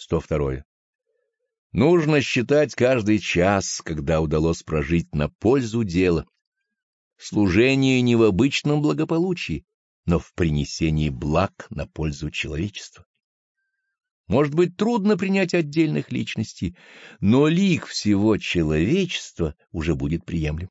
102. Нужно считать каждый час, когда удалось прожить на пользу дела. Служение не в обычном благополучии, но в принесении благ на пользу человечества. Может быть, трудно принять отдельных личностей, но лик всего человечества уже будет приемлем.